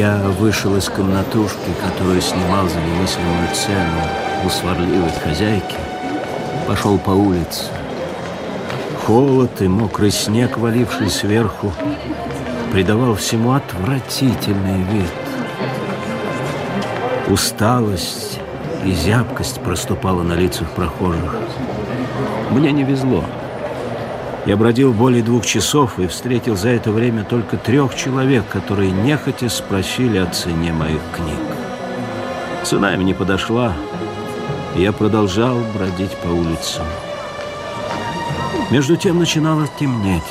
Я вышел из комнатушки, которую снимал за немыслимую цену у сварливой хозяйки, пошел по улице. Холод и мокрый снег, валивший сверху, придавал всему отвратительный вид. Усталость и зябкость проступала на лицах прохожих. Мне не везло. Я бродил более двух часов и встретил за это время только трех человек, которые нехотя спросили о цене моих книг. Цена им не подошла, и я продолжал бродить по улицам. Между тем начинало темнеть.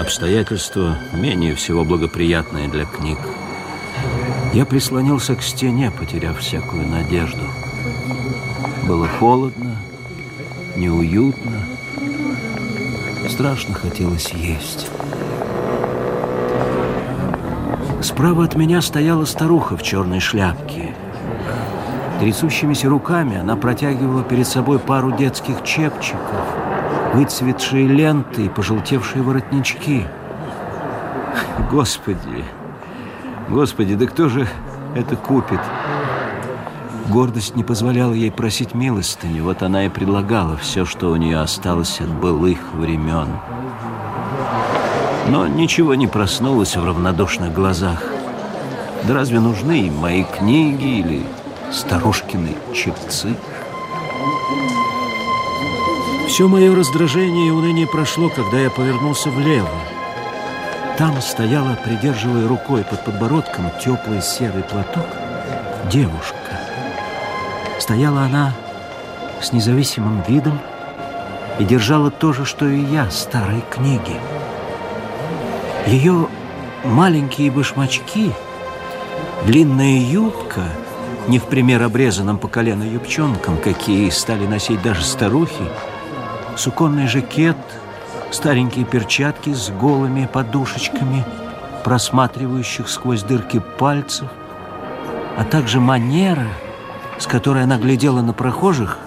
Обстоятельства менее всего благоприятные для книг. Я прислонился к стене, потеряв всякую надежду. Было холодно, неуютно, Страшно хотелось есть. Справа от меня стояла старуха в черной шляпке. Трясущимися руками она протягивала перед собой пару детских чепчиков, выцветшие ленты и пожелтевшие воротнички. Господи, Господи, да кто же это купит? Гордость не позволяла ей просить милостыню, вот она и предлагала все, что у нее осталось от былых времен. Но ничего не проснулось в равнодушных глазах. Да разве нужны мои книги или старушкины чепцы? Все мое раздражение и уныние прошло, когда я повернулся влево. Там стояла, придерживая рукой под подбородком теплый серый платок, девушка. Стояла она с независимым видом и держала то же, что и я, старые книги. Ее маленькие башмачки, длинная юбка, не в пример обрезанным по колено юбчонкам, какие стали носить даже старухи, суконный жакет, старенькие перчатки с голыми подушечками, просматривающих сквозь дырки пальцев, а также манера – с которой она глядела на прохожих,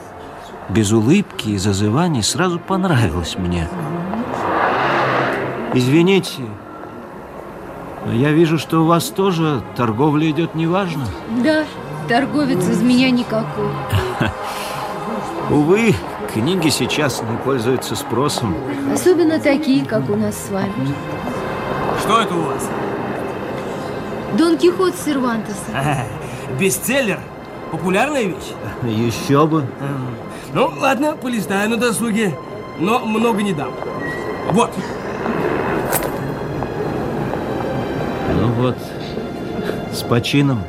без улыбки и зазываний, сразу понравилась мне. Извините, но я вижу, что у вас тоже торговля идет неважно. Да, торговец из меня никакой. Увы, книги сейчас не пользуются спросом. Особенно такие, как у нас с вами. Что это у вас? Дон Кихот Сервантеса. Бестселлер? Популярная вещь? Еще бы. Ну, ладно, полистаю на досуге, но много не дам. Вот. Ну вот, с почином.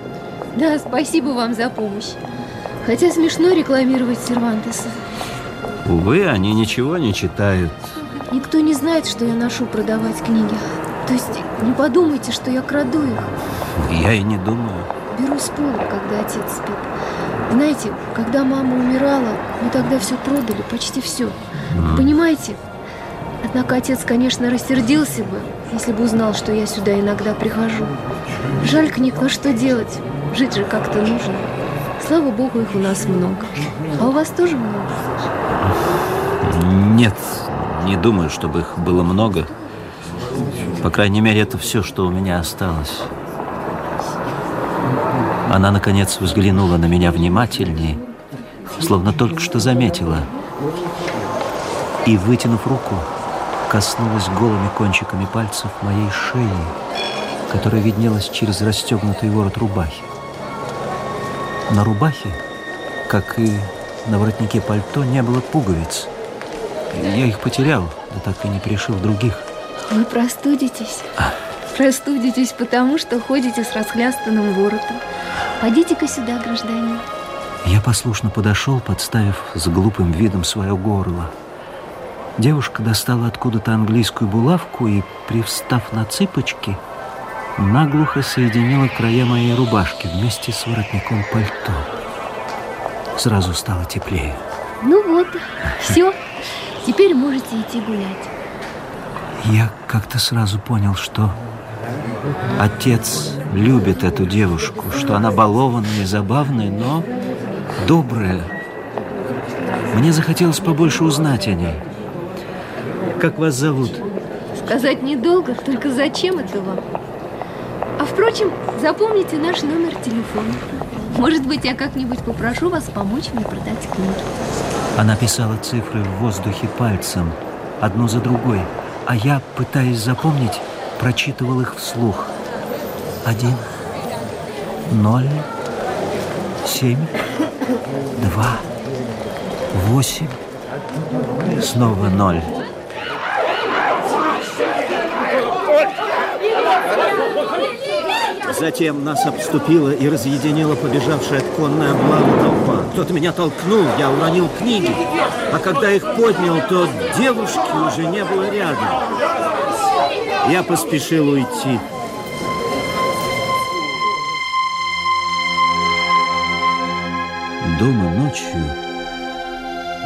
Да, спасибо вам за помощь. Хотя смешно рекламировать Сервантеса. Увы, они ничего не читают. Никто не знает, что я ношу продавать книги. То есть не подумайте, что я краду их. Я и не думаю. Беру с пола, когда отец спит. Знаете, когда мама умирала, мы тогда все продали, почти все. Понимаете? Однако отец, конечно, рассердился бы, если бы узнал, что я сюда иногда прихожу. Жаль книг, но что делать? Жить же как-то нужно. Слава богу, их у нас много. А у вас тоже много? Нет, не думаю, чтобы их было много. По крайней мере, это все, что у меня осталось. Она, наконец, взглянула на меня внимательнее, словно только что заметила. И, вытянув руку, коснулась голыми кончиками пальцев моей шеи, которая виднелась через расстегнутый ворот рубахи. На рубахе, как и на воротнике пальто, не было пуговиц. Я их потерял, да так и не пришил других. Вы простудитесь? А. Простудитесь, потому что ходите с расхлястанным воротом. Пойдите-ка сюда, гражданин. Я послушно подошел, подставив с глупым видом свое горло. Девушка достала откуда-то английскую булавку и, привстав на цыпочки, наглухо соединила края моей рубашки вместе с воротником пальто. Сразу стало теплее. Ну вот, все. Теперь можете идти гулять. Я как-то сразу понял, что Отец любит эту девушку, что она балованная и забавная, но добрая. Мне захотелось побольше узнать о ней. Как вас зовут? Сказать недолго, только зачем это вам? А впрочем, запомните наш номер телефона. Может быть, я как-нибудь попрошу вас помочь мне продать книги. Она писала цифры в воздухе пальцем, одну за другой, а я, пытаясь запомнить, прочитывал их вслух. Один, ноль, семь, два, восемь, снова ноль. Затем нас обступила и разъединила побежавшая от конной облавы толпа. Кто-то меня толкнул, я уронил книги. А когда их поднял, то девушки уже не было рядом. Я поспешил уйти. Дома ночью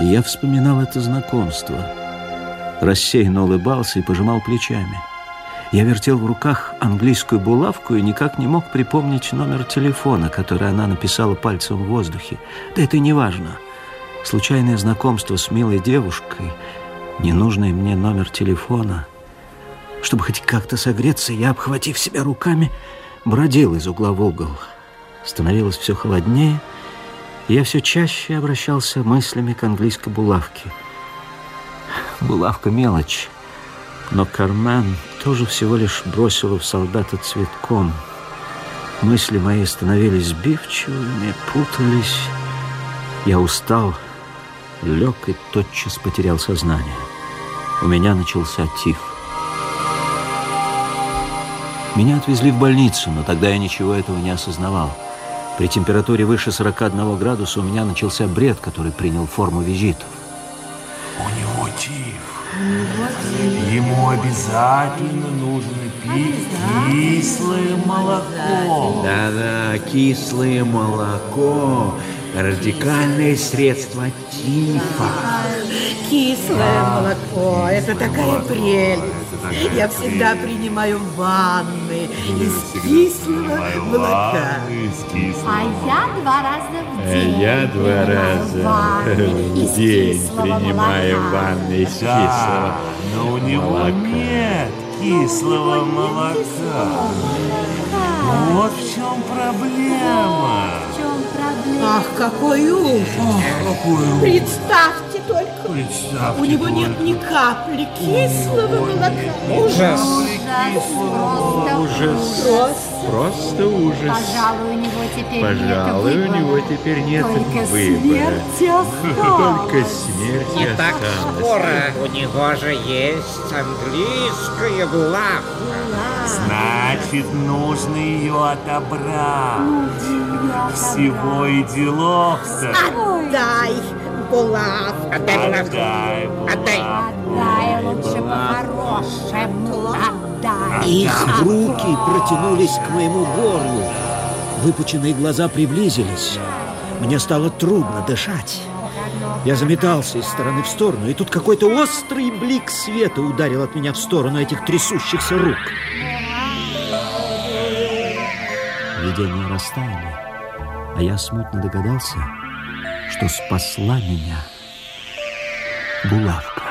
я вспоминал это знакомство. Рассеянно улыбался и пожимал плечами. Я вертел в руках английскую булавку и никак не мог припомнить номер телефона, который она написала пальцем в воздухе. Да это не важно. Случайное знакомство с милой девушкой, ненужный мне номер телефона. Чтобы хоть как-то согреться, я, обхватив себя руками, бродил из угла в угол. Становилось все холоднее, я все чаще обращался мыслями к английской булавке. Булавка мелочь, но Кармен тоже всего лишь бросила в солдата цветком. Мысли мои становились сбивчивыми, путались. Я устал, лег и тотчас потерял сознание. У меня начался тиф. Меня отвезли в больницу, но тогда я ничего этого не осознавал. При температуре выше 41 градуса у меня начался бред, который принял форму визитов. У него тиф. Ему обязательно нужно пить кислое молоко. Да-да, кислое молоко. Радикальное средство тифа. Кислое молоко, это такая прелесть. Я всегда принимаю ванны из кислого молока. А я два раза в день. Я два принимаю раза ванны из в день кислого принимаю молока. ванны из кислого но у него молока. нет кислого молока. Вот в чем проблема. В чем проблема? Ах, какой ужас! Какой Представьте только, Представьте у него нет ни капли кислого молока. Ужас! Просто Ужас. Просто. Просто ужас. Пожалуй, у него теперь Пожалуй, нет у него выбора. теперь нет Только выбора. смерть осталась. Только смерть Не так скоро. У него же есть английская булавка. Значит, нужно ее отобрать. Всего и делов-то. Отдай булавку. Отдай булавку. Отдай, Отдай. Отдай лучше по-хорошему. Их руки протянулись к моему горлу. Выпученные глаза приблизились. Мне стало трудно дышать. Я заметался из стороны в сторону, и тут какой-то острый блик света ударил от меня в сторону этих трясущихся рук. Видения растаяли, а я смутно догадался, что спасла меня булавка.